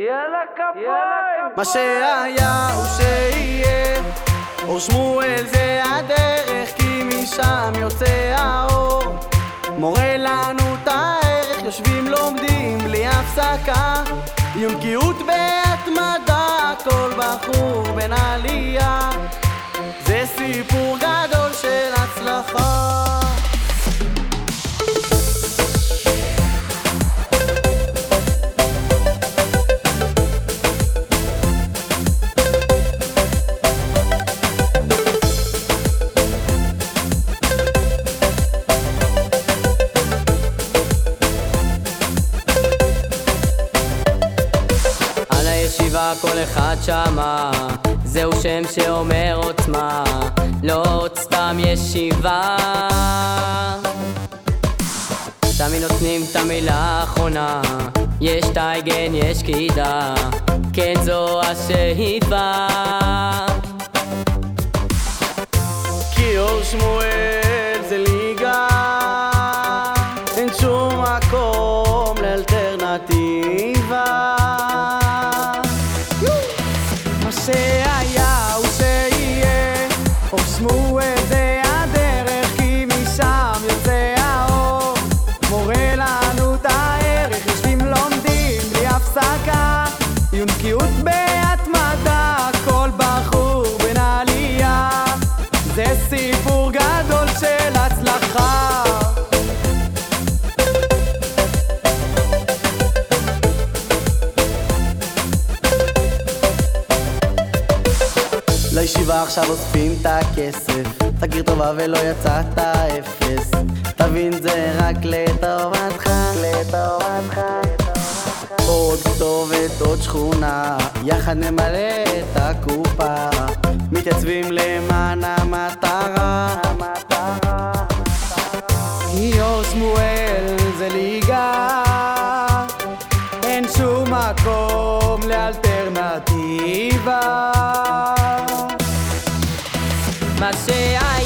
יאללה כפיים! מה שהיה הוא שיהיה. אור שמואל זה הדרך כי משם יוצא האור. מורה לנו את הערך יושבים לומדים בלי הפסקה. יומקיות בהתמדה כל בחור בן עלייה. זה סיפור גדול על הישיבה כל אחד שמע, זהו שם שאומר עוצמה, לא עוד סתם ישיבה. תמיד נותנים את המילה האחרונה, יש טייגן, יש קידה, כן זו השאיפה. כי אור שמואל יונקיות בהתמדה כל בחור בן עלייה. זה סיפור גדול של הצלחה. לישיבה עכשיו אוספים את הכסף תכיר טובה ולא יצאת אפס תבין זה רק לטובתך לטובתך עוד כתובת, עוד שכונה יחד נמלא את הקופה. מתייצבים למען המטרה. גיור שמואל זה ליגה. אין שום מקום לאלטרנטיבה. מה שהיה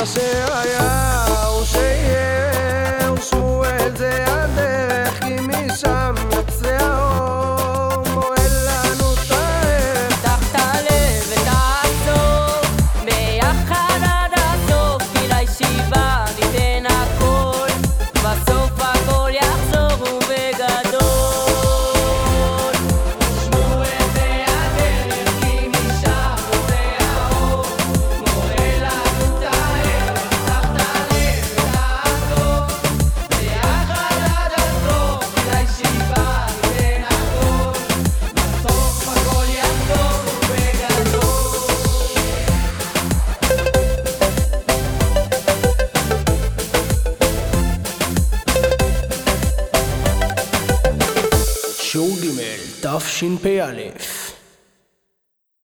מה Tafshin Pealef.